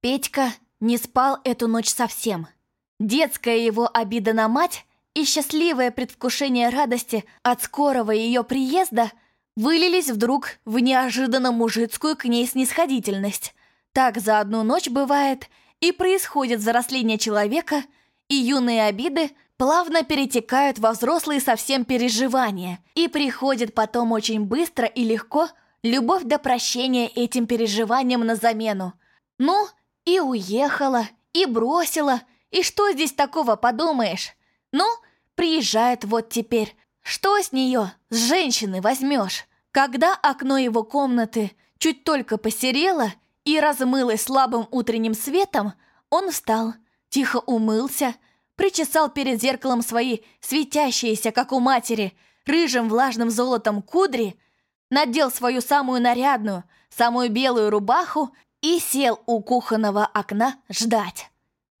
Петька не спал эту ночь совсем. Детская его обида на мать и счастливое предвкушение радости от скорого ее приезда вылились вдруг в неожиданно мужицкую к ней снисходительность. Так за одну ночь бывает и происходит взросление человека, и юные обиды плавно перетекают во взрослые совсем переживания, и приходит потом очень быстро и легко любовь до прощения этим переживаниям на замену. Ну, и уехала, и бросила, и что здесь такого подумаешь? Ну, приезжает вот теперь. Что с нее, с женщины возьмешь? Когда окно его комнаты чуть только посерело и размылось слабым утренним светом, он встал, тихо умылся, причесал перед зеркалом свои светящиеся, как у матери, рыжим влажным золотом кудри, надел свою самую нарядную, самую белую рубаху и сел у кухонного окна ждать.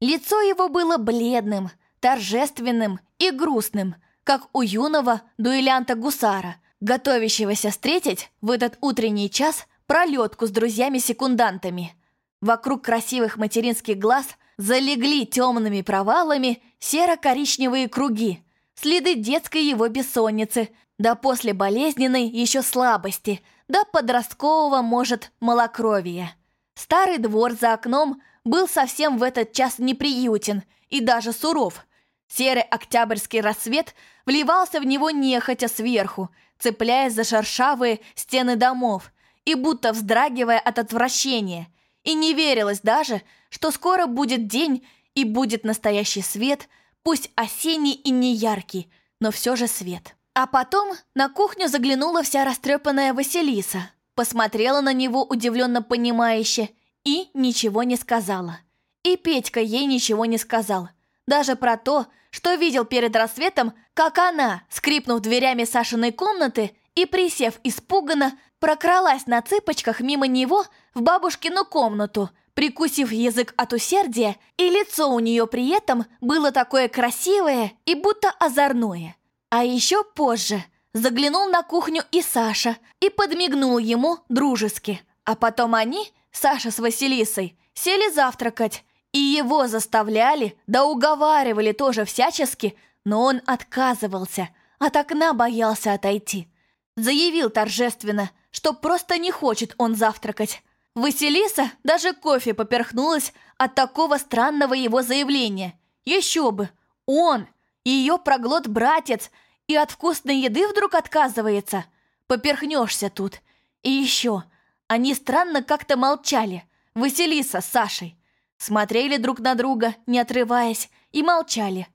Лицо его было бледным, торжественным и грустным, как у юного дуэлянта-гусара, готовящегося встретить в этот утренний час пролетку с друзьями-секундантами. Вокруг красивых материнских глаз залегли темными провалами серо-коричневые круги, следы детской его бессонницы, да после болезненной еще слабости, да подросткового, может, малокровия. Старый двор за окном был совсем в этот час неприютен и даже суров. Серый октябрьский рассвет вливался в него нехотя сверху, цепляясь за шершавые стены домов и будто вздрагивая от отвращения. И не верилось даже, что скоро будет день и будет настоящий свет, пусть осенний и неяркий, но все же свет. А потом на кухню заглянула вся растрепанная Василиса, посмотрела на него удивленно понимающе и ничего не сказала. И Петька ей ничего не сказал. Даже про то, что видел перед рассветом, как она, скрипнув дверями Сашиной комнаты и присев испуганно, прокралась на цыпочках мимо него в бабушкину комнату, прикусив язык от усердия, и лицо у нее при этом было такое красивое и будто озорное. А еще позже заглянул на кухню и Саша и подмигнул ему дружески. А потом они, Саша с Василисой, сели завтракать, и его заставляли, да уговаривали тоже всячески, но он отказывался, от окна боялся отойти. Заявил торжественно, что просто не хочет он завтракать. Василиса даже кофе поперхнулась от такого странного его заявления. Еще бы, он, ее проглот братец, и от вкусной еды вдруг отказывается. Поперхнешься тут. И еще, они странно как-то молчали. Василиса с Сашей. Смотрели друг на друга, не отрываясь, и молчали.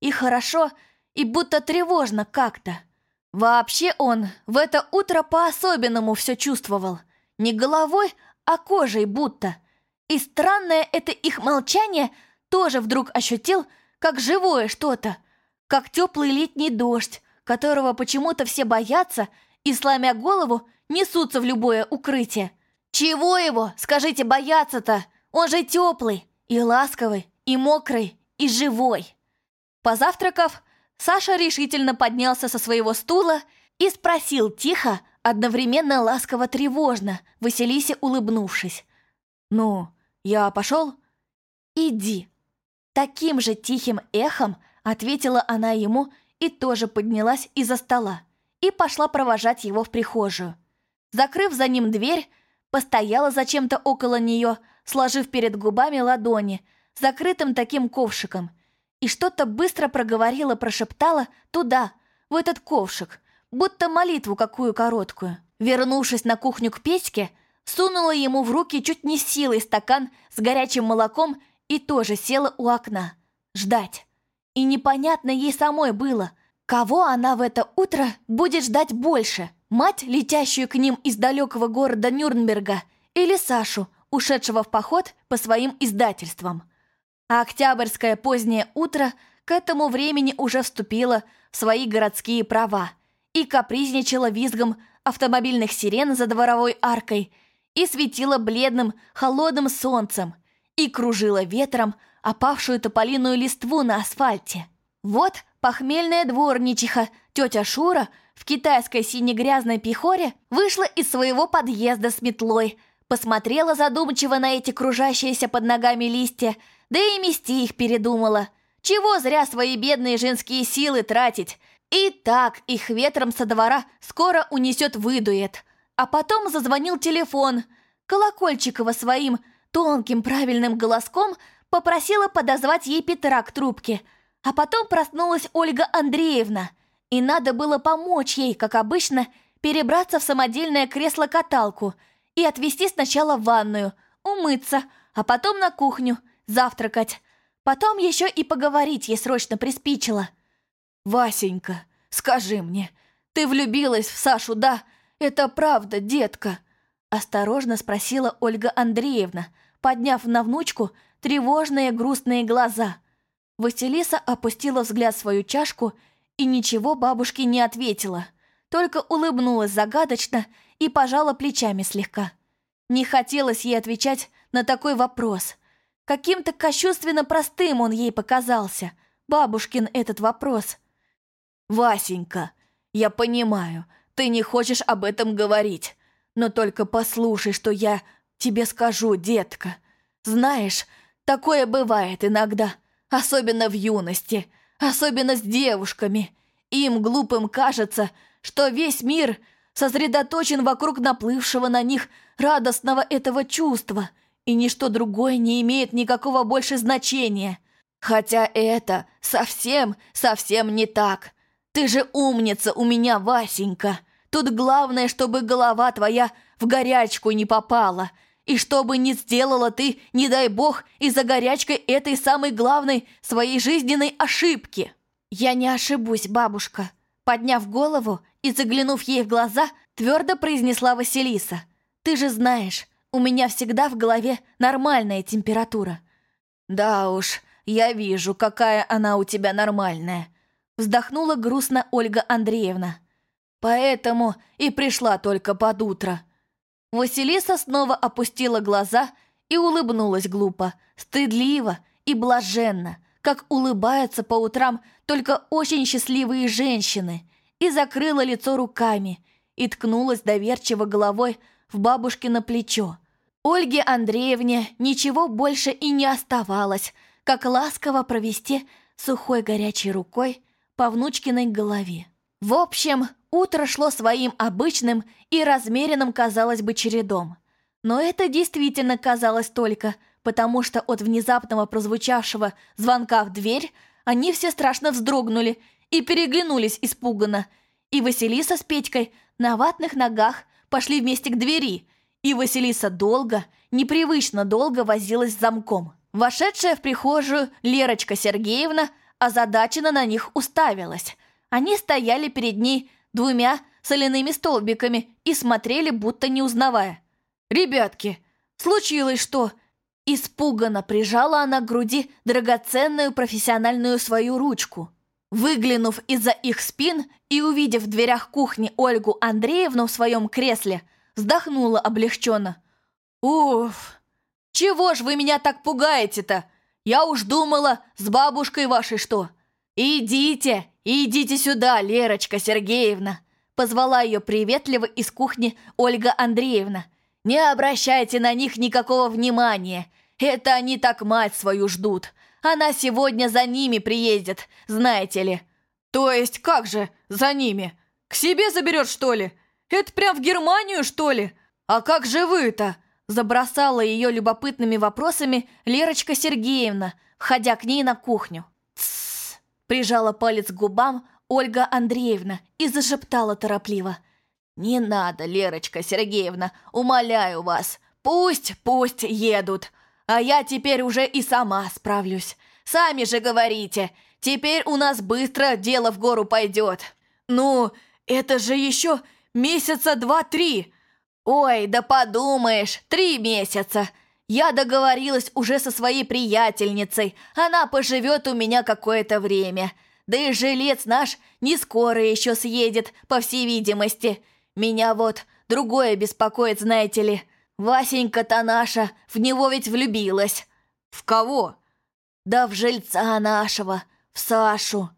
И хорошо, и будто тревожно как-то. Вообще он в это утро по-особенному все чувствовал. Не головой, а кожей будто. И странное это их молчание тоже вдруг ощутил, как живое что-то, как теплый летний дождь, которого почему-то все боятся и, сломя голову, несутся в любое укрытие. Чего его, скажите, бояться-то? Он же теплый, и ласковый, и мокрый, и живой. Позавтракав, Саша решительно поднялся со своего стула и спросил тихо, одновременно ласково-тревожно, Василисе улыбнувшись. «Ну, я пошел?» «Иди». Таким же тихим эхом ответила она ему и тоже поднялась из-за стола и пошла провожать его в прихожую. Закрыв за ним дверь, постояла зачем-то около нее, сложив перед губами ладони, закрытым таким ковшиком, и что-то быстро проговорила, прошептала туда, в этот ковшик, будто молитву какую короткую. Вернувшись на кухню к Петьке, сунула ему в руки чуть не силой стакан с горячим молоком и тоже села у окна. Ждать. И непонятно ей самой было, кого она в это утро будет ждать больше – Мать, летящую к ним из далекого города Нюрнберга, или Сашу, ушедшего в поход по своим издательствам. А октябрьское позднее утро к этому времени уже вступило в свои городские права и капризничало визгом автомобильных сирен за дворовой аркой и светило бледным, холодным солнцем и кружило ветром опавшую тополиную листву на асфальте. Вот похмельная дворничиха, тетя Шура – в китайской сине-грязной пихоре вышла из своего подъезда с метлой, Посмотрела задумчиво на эти кружащиеся под ногами листья, да и мести их передумала. Чего зря свои бедные женские силы тратить? И так их ветром со двора скоро унесет выдует. А потом зазвонил телефон. Колокольчикова своим тонким правильным голоском попросила подозвать ей Петра к трубке. А потом проснулась Ольга Андреевна. И надо было помочь ей, как обычно, перебраться в самодельное кресло-каталку и отвезти сначала в ванную, умыться, а потом на кухню, завтракать. Потом еще и поговорить ей срочно приспичило. «Васенька, скажи мне, ты влюбилась в Сашу, да? Это правда, детка?» Осторожно спросила Ольга Андреевна, подняв на внучку тревожные грустные глаза. Василиса опустила взгляд в свою чашку и ничего бабушке не ответила, только улыбнулась загадочно и пожала плечами слегка. Не хотелось ей отвечать на такой вопрос. Каким-то кощунственно простым он ей показался, бабушкин этот вопрос. «Васенька, я понимаю, ты не хочешь об этом говорить, но только послушай, что я тебе скажу, детка. Знаешь, такое бывает иногда, особенно в юности, особенно с девушками. Им, глупым, кажется, что весь мир сосредоточен вокруг наплывшего на них радостного этого чувства, и ничто другое не имеет никакого больше значения. Хотя это совсем, совсем не так. Ты же умница у меня, Васенька. Тут главное, чтобы голова твоя в горячку не попала, и чтобы не сделала ты, не дай бог, из-за горячкой этой самой главной своей жизненной ошибки. Я не ошибусь, бабушка. Подняв голову и заглянув ей в глаза, твердо произнесла Василиса. Ты же знаешь, у меня всегда в голове нормальная температура. Да уж, я вижу, какая она у тебя нормальная. Вздохнула грустно Ольга Андреевна. Поэтому и пришла только под утро. Василиса снова опустила глаза и улыбнулась глупо, стыдливо и блаженно, как улыбаются по утрам только очень счастливые женщины, и закрыла лицо руками, и ткнулась доверчиво головой в бабушкино плечо. Ольге Андреевне ничего больше и не оставалось, как ласково провести сухой горячей рукой по внучкиной голове. В общем, утро шло своим обычным и размеренным, казалось бы, чередом. Но это действительно казалось только, потому что от внезапного прозвучавшего звонка в дверь они все страшно вздрогнули и переглянулись испуганно, и Василиса с Петькой на ватных ногах пошли вместе к двери, и Василиса долго, непривычно долго возилась с замком. Вошедшая в прихожую Лерочка Сергеевна – озадаченно на них уставилась. Они стояли перед ней двумя соляными столбиками и смотрели, будто не узнавая. «Ребятки, случилось что?» Испуганно прижала она к груди драгоценную профессиональную свою ручку. Выглянув из-за их спин и увидев в дверях кухни Ольгу Андреевну в своем кресле, вздохнула облегченно. «Уф, чего ж вы меня так пугаете-то? Я уж думала, с бабушкой вашей что. Идите, идите сюда, Лерочка Сергеевна. Позвала ее приветливо из кухни Ольга Андреевна. Не обращайте на них никакого внимания. Это они так мать свою ждут. Она сегодня за ними приедет, знаете ли. То есть как же за ними? К себе заберет, что ли? Это прям в Германию, что ли? А как же вы-то? Забросала ее любопытными вопросами Лерочка Сергеевна, входя к ней на кухню. Прижала палец к губам Ольга Андреевна и зашептала торопливо. «Не надо, Лерочка Сергеевна, умоляю вас. Пусть, пусть едут. А я теперь уже и сама справлюсь. Сами же говорите, теперь у нас быстро дело в гору пойдет. Ну, это же еще месяца два-три. «Ой, да подумаешь, три месяца! Я договорилась уже со своей приятельницей, она поживет у меня какое-то время. Да и жилец наш не скоро еще съедет, по всей видимости. Меня вот другое беспокоит, знаете ли. Васенька-то наша в него ведь влюбилась». «В кого?» «Да в жильца нашего, в Сашу».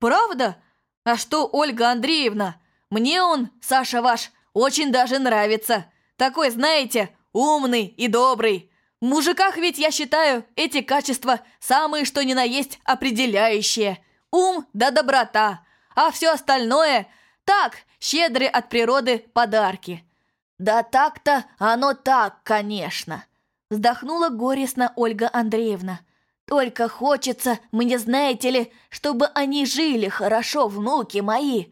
«Правда? А что, Ольга Андреевна? Мне он, Саша ваш, очень даже нравится. Такой, знаете, умный и добрый. В мужиках ведь, я считаю, эти качества самые что ни на есть определяющие. Ум да доброта, а все остальное – так, щедрые от природы подарки. Да так-то оно так, конечно. Вздохнула горестно Ольга Андреевна. Только хочется, мне знаете ли, чтобы они жили хорошо, внуки мои.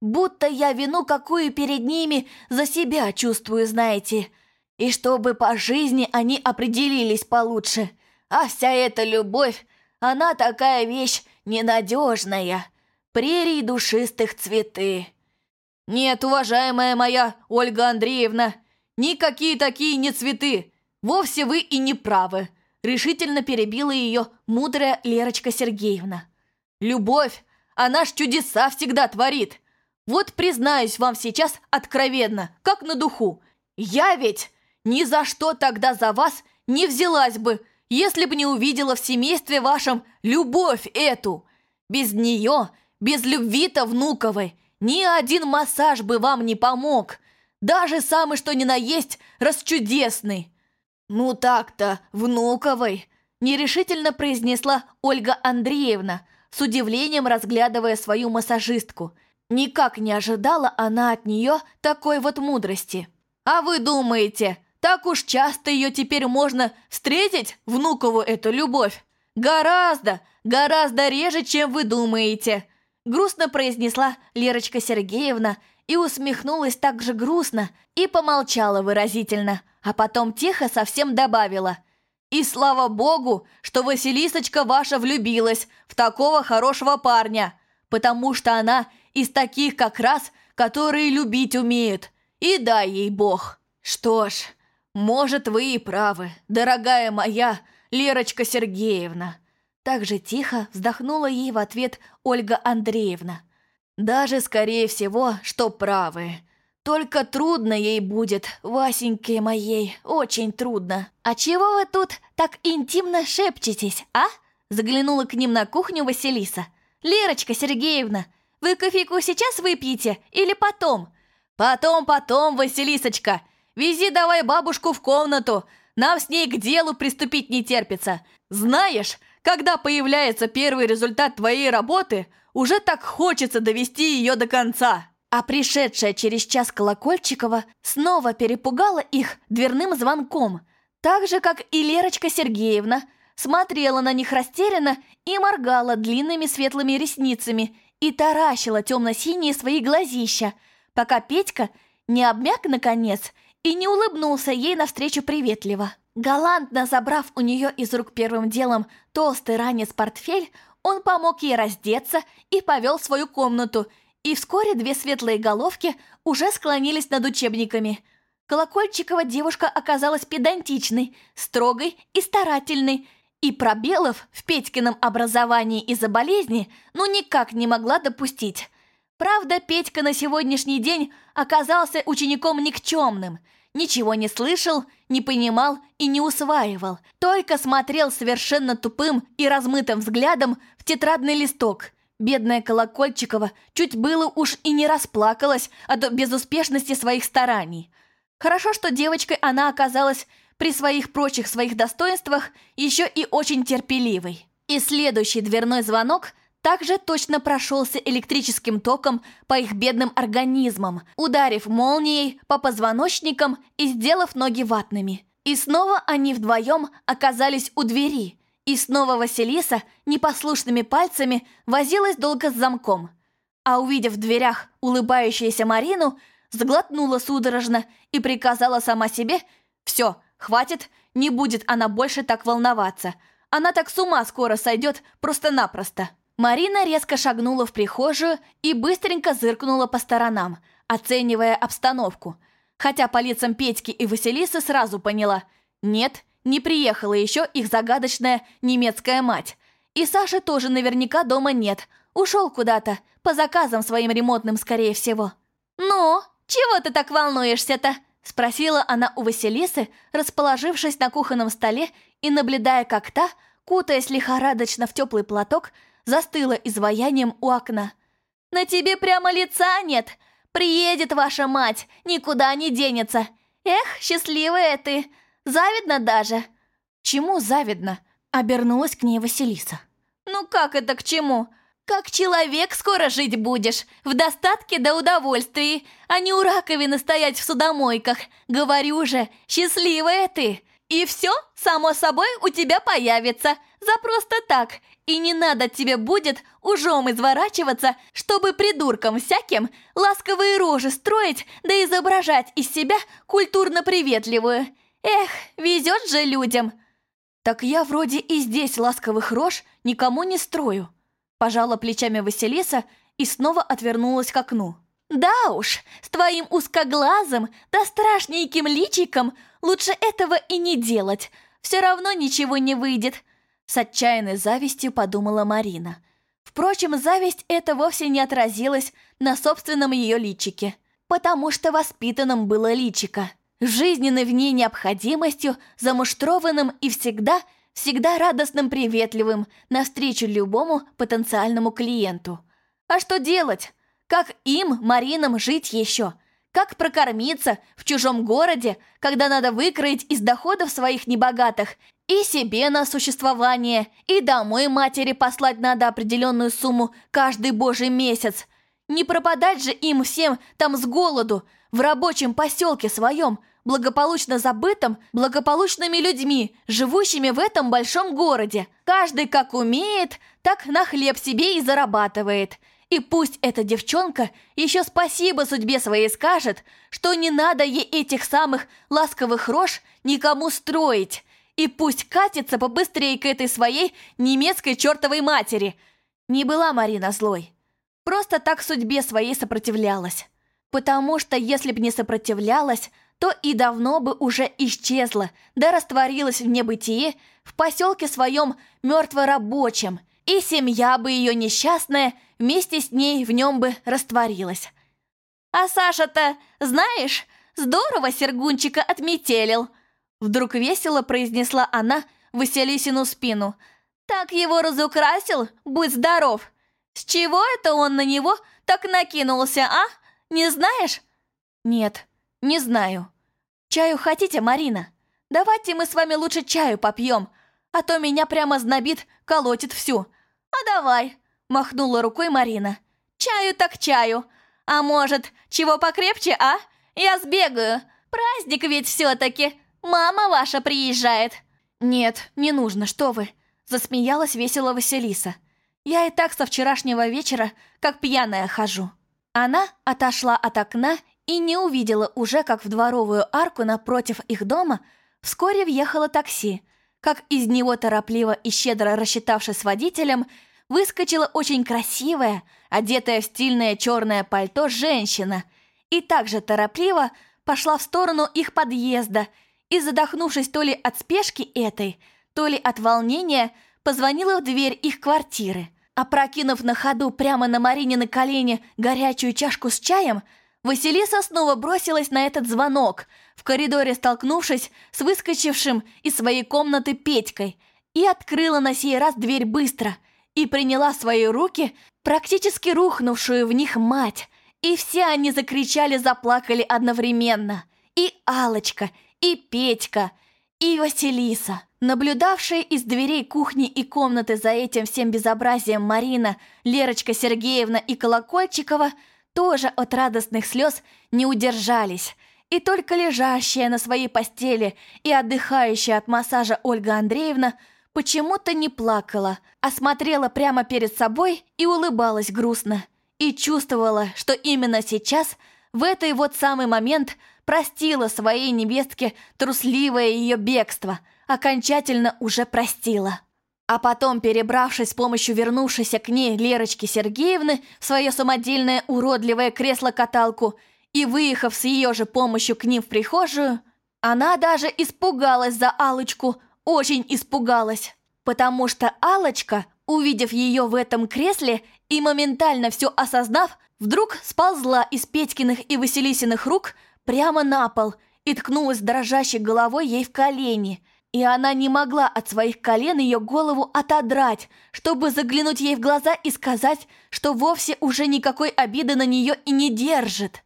Будто я вину какую перед ними за себя чувствую, знаете. И чтобы по жизни они определились получше. А вся эта любовь, она такая вещь ненадежная. Прерий душистых цветы. Нет, уважаемая моя Ольга Андреевна, никакие такие не цветы. Вовсе вы и не правы. Решительно перебила ее мудрая Лерочка Сергеевна. Любовь, она ж чудеса всегда творит. Вот признаюсь вам сейчас откровенно, как на духу. Я ведь ни за что тогда за вас не взялась бы, если бы не увидела в семействе вашем любовь эту. Без нее, без любви-то внуковой, ни один массаж бы вам не помог. Даже самый что ни на есть расчудесный. Ну так-то, внуковой, нерешительно произнесла Ольга Андреевна, с удивлением разглядывая свою массажистку – Никак не ожидала она от нее такой вот мудрости. А вы думаете, так уж часто ее теперь можно встретить, внукову эту любовь? Гораздо, гораздо реже, чем вы думаете. Грустно произнесла Лерочка Сергеевна и усмехнулась так же грустно и помолчала выразительно, а потом тихо совсем добавила. И слава богу, что Василисочка ваша влюбилась в такого хорошего парня, потому что она из таких как раз, которые любить умеют. И дай ей Бог. Что ж, может, вы и правы, дорогая моя Лерочка Сергеевна. Так же тихо вздохнула ей в ответ Ольга Андреевна. Даже, скорее всего, что правы. Только трудно ей будет, Васеньке моей, очень трудно. А чего вы тут так интимно шепчетесь, а? Заглянула к ним на кухню Василиса. Лерочка Сергеевна, вы кофейку сейчас выпьете или потом? Потом, потом, Василисочка. Вези давай бабушку в комнату. Нам с ней к делу приступить не терпится. Знаешь, когда появляется первый результат твоей работы, уже так хочется довести ее до конца. А пришедшая через час Колокольчикова снова перепугала их дверным звонком, так же, как и Лерочка Сергеевна, смотрела на них растерянно и моргала длинными светлыми ресницами и таращила темно-синие свои глазища, пока Петька не обмяк наконец и не улыбнулся ей навстречу приветливо. Галантно забрав у нее из рук первым делом толстый ранец-портфель, он помог ей раздеться и повел в свою комнату, и вскоре две светлые головки уже склонились над учебниками. Колокольчикова девушка оказалась педантичной, строгой и старательной, и пробелов в Петькином образовании из-за болезни ну никак не могла допустить. Правда, Петька на сегодняшний день оказался учеником никчемным. Ничего не слышал, не понимал и не усваивал. Только смотрел совершенно тупым и размытым взглядом в тетрадный листок. Бедная Колокольчикова чуть было уж и не расплакалась от безуспешности своих стараний. Хорошо, что девочкой она оказалась при своих прочих своих достоинствах еще и очень терпеливый. И следующий дверной звонок также точно прошелся электрическим током по их бедным организмам, ударив молнией по позвоночникам и сделав ноги ватными. И снова они вдвоем оказались у двери, и снова Василиса непослушными пальцами возилась долго с замком. А увидев в дверях улыбающуюся Марину, сглотнула судорожно и приказала сама себе «Все, Хватит, не будет она больше так волноваться. Она так с ума скоро сойдет просто-напросто. Марина резко шагнула в прихожую и быстренько зыркнула по сторонам, оценивая обстановку. Хотя по лицам Петьки и Василисы сразу поняла – нет, не приехала еще их загадочная немецкая мать. И Саши тоже наверняка дома нет, ушел куда-то, по заказам своим ремонтным, скорее всего. «Ну, чего ты так волнуешься-то?» Спросила она у Василисы, расположившись на кухонном столе и наблюдая, как та, кутаясь лихорадочно в теплый платок, застыла изваянием у окна. «На тебе прямо лица нет! Приедет ваша мать, никуда не денется! Эх, счастливая ты! Завидно даже!» «Чему завидно?» — обернулась к ней Василиса. «Ну как это к чему? Как человек скоро жить будешь, в достатке да удовольствии, а не у раковины стоять в судомойках. Говорю же, счастливая ты! И все, само собой, у тебя появится, за просто так. И не надо тебе будет ужом изворачиваться, чтобы придуркам всяким ласковые рожи строить, да изображать из себя культурно приветливую. Эх, везет же людям!» «Так я вроде и здесь ласковых рож никому не строю», пожала плечами Василиса и снова отвернулась к окну. «Да уж, с твоим узкоглазым да страшненьким личиком лучше этого и не делать, все равно ничего не выйдет», с отчаянной завистью подумала Марина. Впрочем, зависть эта вовсе не отразилась на собственном ее личике, потому что воспитанным было личико жизненной в ней необходимостью, замуштрованным и всегда, всегда радостным приветливым навстречу любому потенциальному клиенту. А что делать? Как им, Маринам, жить еще? Как прокормиться в чужом городе, когда надо выкроить из доходов своих небогатых и себе на существование, и домой матери послать надо определенную сумму каждый божий месяц? Не пропадать же им всем там с голоду, в рабочем поселке своем, благополучно забытом благополучными людьми, живущими в этом большом городе. Каждый как умеет, так на хлеб себе и зарабатывает. И пусть эта девчонка еще спасибо судьбе своей скажет, что не надо ей этих самых ласковых рож никому строить. И пусть катится побыстрее к этой своей немецкой чертовой матери. Не была Марина злой. Просто так судьбе своей сопротивлялась. Потому что если б не сопротивлялась, то и давно бы уже исчезла, да растворилась в небытие в поселке своем мертворабочем, и семья бы ее несчастная вместе с ней в нем бы растворилась. «А Саша-то, знаешь, здорово Сергунчика отметелил!» Вдруг весело произнесла она Василисину спину. «Так его разукрасил, будь здоров! С чего это он на него так накинулся, а?» Не знаешь?» «Нет, не знаю. Чаю хотите, Марина? Давайте мы с вами лучше чаю попьем, а то меня прямо знобит, колотит всю». «А давай», — махнула рукой Марина. «Чаю так чаю. А может, чего покрепче, а? Я сбегаю. Праздник ведь все-таки. Мама ваша приезжает». «Нет, не нужно, что вы», — засмеялась весело Василиса. «Я и так со вчерашнего вечера, как пьяная, хожу». Она отошла от окна и не увидела уже, как в дворовую арку напротив их дома вскоре въехало такси, как из него торопливо и щедро рассчитавшись с водителем, выскочила очень красивая, одетая в стильное черное пальто женщина и также торопливо пошла в сторону их подъезда и, задохнувшись то ли от спешки этой, то ли от волнения, позвонила в дверь их квартиры. Опрокинув на ходу прямо на Марине на колени горячую чашку с чаем, Василиса снова бросилась на этот звонок, в коридоре столкнувшись с выскочившим из своей комнаты Петькой, и открыла на сей раз дверь быстро, и приняла свои руки практически рухнувшую в них мать, и все они закричали, заплакали одновременно. И алочка и Петька, и Василиса. Наблюдавшие из дверей кухни и комнаты за этим всем безобразием Марина, Лерочка Сергеевна и Колокольчикова тоже от радостных слез не удержались. И только лежащая на своей постели и отдыхающая от массажа Ольга Андреевна почему-то не плакала, а смотрела прямо перед собой и улыбалась грустно. И чувствовала, что именно сейчас, в этот вот самый момент, простила своей невестке трусливое ее бегство – окончательно уже простила. А потом, перебравшись с помощью вернувшейся к ней Лерочки Сергеевны в свое самодельное уродливое кресло-каталку и выехав с ее же помощью к ним в прихожую, она даже испугалась за алочку очень испугалась, потому что алочка увидев ее в этом кресле и моментально все осознав, вдруг сползла из Петькиных и Василисиных рук прямо на пол и ткнулась дрожащей головой ей в колени – и она не могла от своих колен ее голову отодрать, чтобы заглянуть ей в глаза и сказать, что вовсе уже никакой обиды на нее и не держит.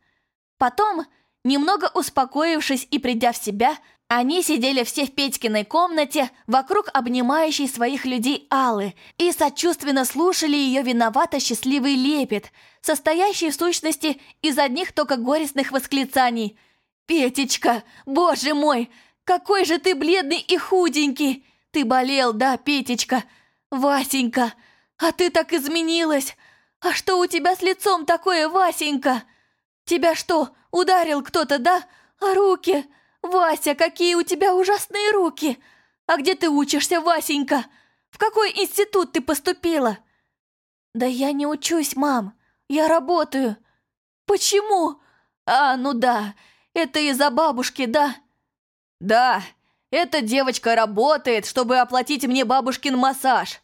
Потом, Немного успокоившись и придя в себя, они сидели все в Петькиной комнате, вокруг обнимающей своих людей Аллы, и сочувственно слушали ее виновато-счастливый лепет, состоящий в сущности из одних только горестных восклицаний. «Петечка, боже мой, какой же ты бледный и худенький! Ты болел, да, Петечка? Васенька, а ты так изменилась! А что у тебя с лицом такое, Васенька? Тебя что, ударил кто-то, да? А руки? Вася, какие у тебя ужасные руки! А где ты учишься, Васенька? В какой институт ты поступила?» «Да я не учусь, мам. Я работаю». «Почему?» «А, ну да, это из-за бабушки, да?» «Да, эта девочка работает, чтобы оплатить мне бабушкин массаж»,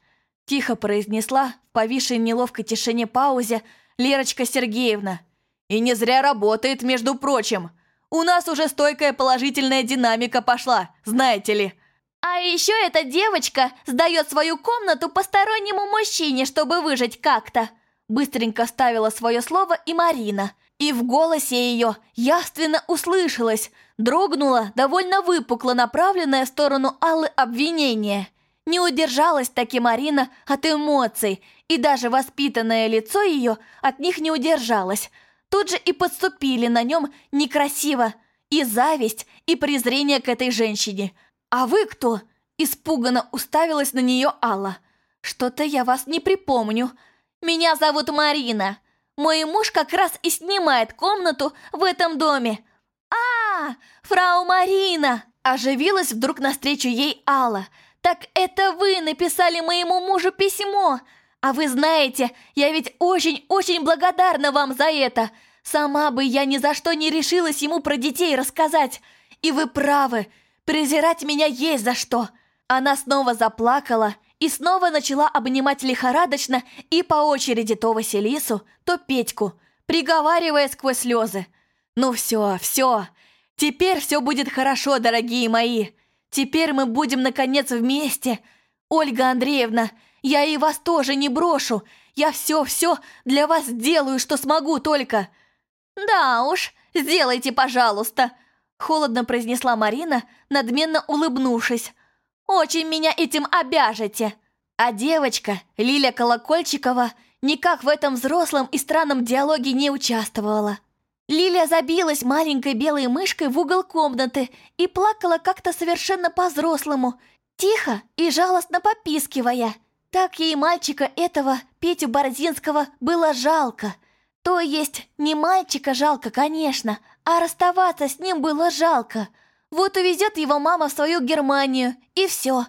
тихо произнесла в повисшей неловкой тишине паузе Лерочка Сергеевна. «И не зря работает, между прочим. У нас уже стойкая положительная динамика пошла, знаете ли». «А еще эта девочка сдает свою комнату постороннему мужчине, чтобы выжить как-то», быстренько ставила свое слово и Марина. И в голосе ее явственно услышалось, дрогнуло, довольно выпукло направленное в сторону Аллы обвинение. Не удержалась таки Марина от эмоций, и даже воспитанное лицо ее от них не удержалось – тут же и подступили на нем некрасиво, и зависть, и презрение к этой женщине. «А вы кто?» – испуганно уставилась на нее Алла. «Что-то я вас не припомню. Меня зовут Марина. Мой муж как раз и снимает комнату в этом доме». «А, фрау Марина!» – оживилась вдруг навстречу ей Алла. «Так это вы написали моему мужу письмо!» А вы знаете, я ведь очень-очень благодарна вам за это. Сама бы я ни за что не решилась ему про детей рассказать. И вы правы, презирать меня есть за что. Она снова заплакала и снова начала обнимать лихорадочно и по очереди то Василису, то Петьку, приговаривая сквозь слезы. «Ну все, все, теперь все будет хорошо, дорогие мои. Теперь мы будем, наконец, вместе. Ольга Андреевна, я и вас тоже не брошу. Я все-все для вас сделаю, что смогу только». «Да уж, сделайте, пожалуйста», — холодно произнесла Марина, надменно улыбнувшись. «Очень меня этим обяжете». А девочка, Лиля Колокольчикова, никак в этом взрослом и странном диалоге не участвовала. Лиля забилась маленькой белой мышкой в угол комнаты и плакала как-то совершенно по-взрослому, тихо и жалостно попискивая. Так ей мальчика этого, Петю Борзинского, было жалко. То есть не мальчика жалко, конечно, а расставаться с ним было жалко. Вот увезет его мама в свою Германию, и все.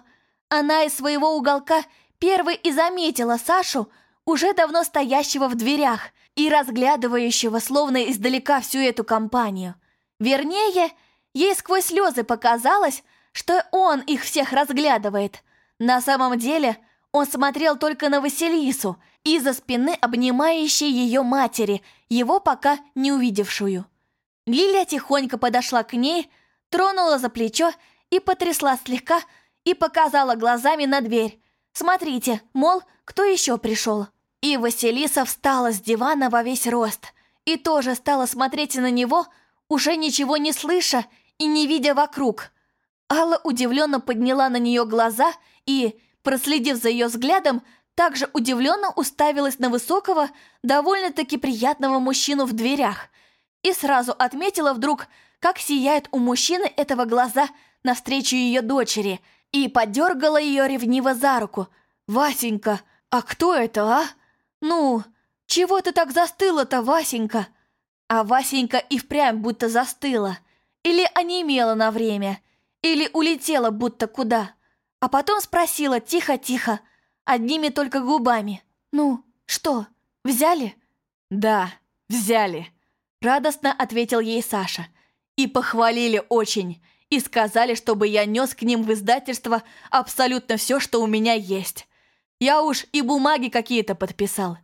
Она из своего уголка первой и заметила Сашу, уже давно стоящего в дверях и разглядывающего словно издалека всю эту компанию. Вернее, ей сквозь слезы показалось, что он их всех разглядывает. На самом деле – он смотрел только на Василису, из-за спины обнимающей ее матери, его пока не увидевшую. Лилия тихонько подошла к ней, тронула за плечо и потрясла слегка и показала глазами на дверь. «Смотрите, мол, кто еще пришел?» И Василиса встала с дивана во весь рост и тоже стала смотреть на него, уже ничего не слыша и не видя вокруг. Алла удивленно подняла на нее глаза и, проследив за ее взглядом, также удивленно уставилась на высокого, довольно-таки приятного мужчину в дверях и сразу отметила вдруг, как сияет у мужчины этого глаза навстречу ее дочери, и подергала ее ревниво за руку. «Васенька, а кто это, а? Ну, чего ты так застыла-то, Васенька?» А Васенька и впрямь будто застыла, или онемела на время, или улетела будто куда а потом спросила тихо-тихо, одними только губами. «Ну, что, взяли?» «Да, взяли», — радостно ответил ей Саша. «И похвалили очень, и сказали, чтобы я нес к ним в издательство абсолютно все, что у меня есть. Я уж и бумаги какие-то подписал».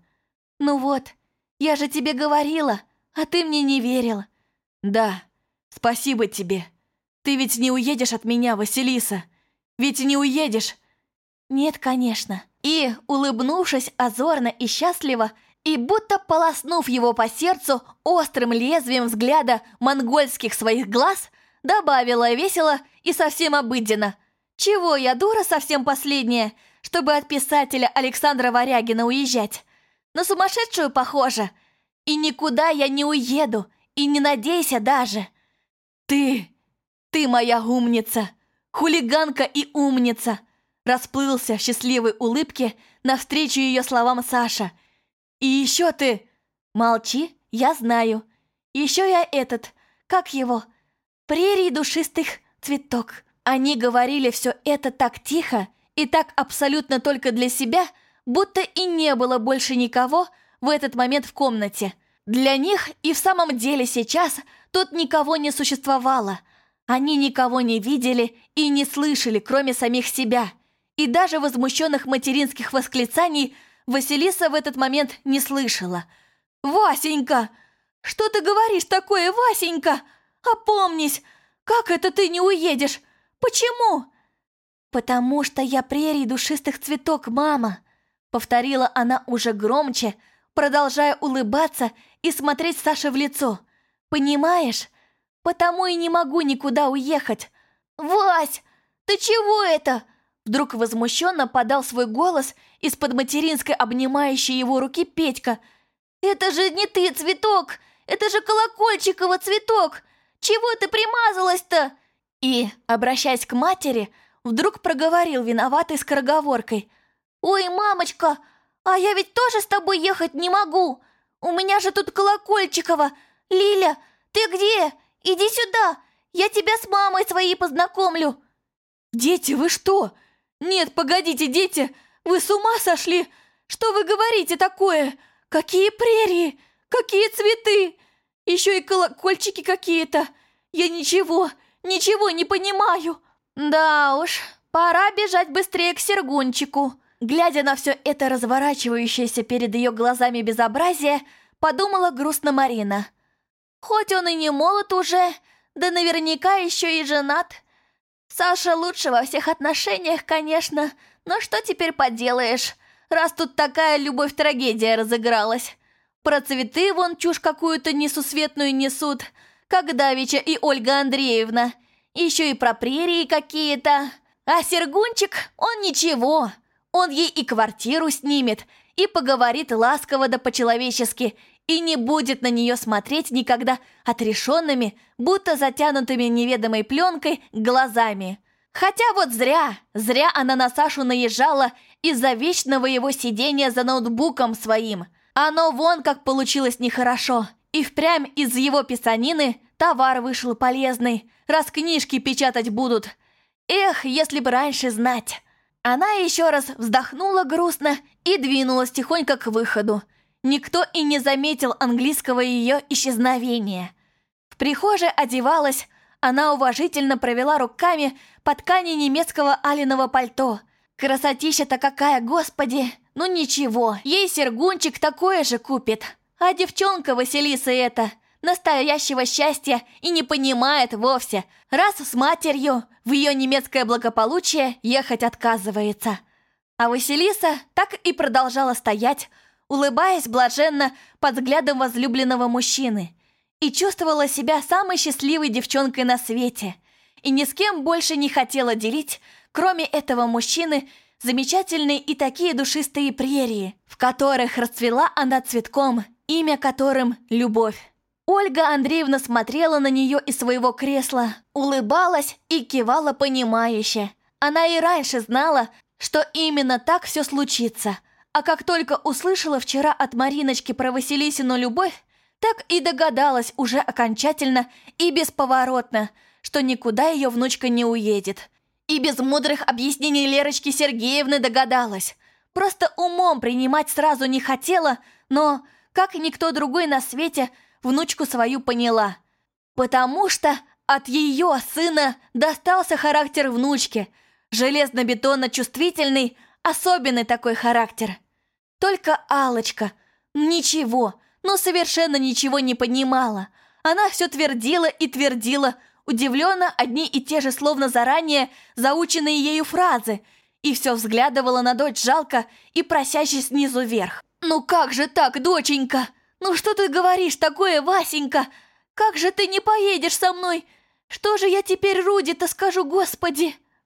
«Ну вот, я же тебе говорила, а ты мне не верил». «Да, спасибо тебе. Ты ведь не уедешь от меня, Василиса. Ведь не уедешь!» «Нет, конечно». И, улыбнувшись озорно и счастливо, и будто полоснув его по сердцу острым лезвием взгляда монгольских своих глаз, добавила весело и совсем обыденно. «Чего я, дура, совсем последняя, чтобы от писателя Александра Варягина уезжать? На сумасшедшую похоже. И никуда я не уеду, и не надейся даже. Ты, ты моя умница, хулиганка и умница!» Расплылся в счастливой улыбке навстречу ее словам Саша – и еще ты... Молчи, я знаю. Еще я этот, как его? Прерий душистых цветок. Они говорили все это так тихо и так абсолютно только для себя, будто и не было больше никого в этот момент в комнате. Для них и в самом деле сейчас тут никого не существовало. Они никого не видели и не слышали, кроме самих себя. И даже возмущенных материнских восклицаний – Василиса в этот момент не слышала. «Васенька! Что ты говоришь такое, Васенька? Опомнись! Как это ты не уедешь? Почему?» «Потому что я прерий душистых цветок, мама!» Повторила она уже громче, продолжая улыбаться и смотреть Саше в лицо. «Понимаешь? Потому и не могу никуда уехать!» «Вась, ты чего это?» Вдруг возмущенно подал свой голос из-под материнской обнимающей его руки Петька. «Это же не ты, цветок! Это же колокольчиковый цветок! Чего ты примазалась-то?» И, обращаясь к матери, вдруг проговорил виноватой скороговоркой. «Ой, мамочка, а я ведь тоже с тобой ехать не могу! У меня же тут колокольчикова! Лиля, ты где? Иди сюда! Я тебя с мамой своей познакомлю!» «Дети, вы что? Нет, погодите, дети! Вы с ума сошли? Что вы говорите такое? Какие прерии? Какие цветы? Еще и колокольчики какие-то. Я ничего, ничего не понимаю. Да уж, пора бежать быстрее к Сергунчику. Глядя на все это разворачивающееся перед ее глазами безобразие, подумала грустно Марина. Хоть он и не молод уже, да наверняка еще и женат. Саша лучше во всех отношениях, конечно, но что теперь поделаешь, раз тут такая любовь-трагедия разыгралась. Про цветы вон чушь какую-то несусветную несут, как Давича и Ольга Андреевна. Еще и про прерии какие-то. А Сергунчик, он ничего. Он ей и квартиру снимет, и поговорит ласково да по-человечески, и не будет на нее смотреть никогда отрешенными, будто затянутыми неведомой пленкой глазами. Хотя вот зря, зря она на Сашу наезжала из-за вечного его сидения за ноутбуком своим. Оно вон как получилось нехорошо. И впрямь из его писанины товар вышел полезный, раз книжки печатать будут. Эх, если бы раньше знать. Она еще раз вздохнула грустно и двинулась тихонько к выходу. Никто и не заметил английского ее исчезновения. В прихожей одевалась, она уважительно провела руками по ткани немецкого алиного пальто. Красотища-то какая, господи! Ну ничего, ей Сергунчик такое же купит. А девчонка Василиса эта, настоящего счастья и не понимает вовсе, раз с матерью в ее немецкое благополучие ехать отказывается. А Василиса так и продолжала стоять, улыбаясь блаженно под взглядом возлюбленного мужчины – и чувствовала себя самой счастливой девчонкой на свете. И ни с кем больше не хотела делить, кроме этого мужчины, замечательные и такие душистые прерии, в которых расцвела она цветком, имя которым – Любовь. Ольга Андреевна смотрела на нее из своего кресла, улыбалась и кивала понимающе. Она и раньше знала, что именно так все случится. А как только услышала вчера от Мариночки про Василисину любовь, так и догадалась уже окончательно и бесповоротно, что никуда ее внучка не уедет. И без мудрых объяснений Лерочки Сергеевны догадалась. Просто умом принимать сразу не хотела, но, как никто другой на свете, внучку свою поняла. Потому что от ее сына достался характер внучки. Железно-бетонно чувствительный, особенный такой характер. Только алочка Ничего, но совершенно ничего не понимала. Она все твердила и твердила, удивленно одни и те же словно заранее заученные ею фразы, и все взглядывала на дочь жалко и просяще снизу вверх. «Ну как же так, доченька? Ну что ты говоришь такое, Васенька? Как же ты не поедешь со мной? Что же я теперь Руди-то скажу, господи?»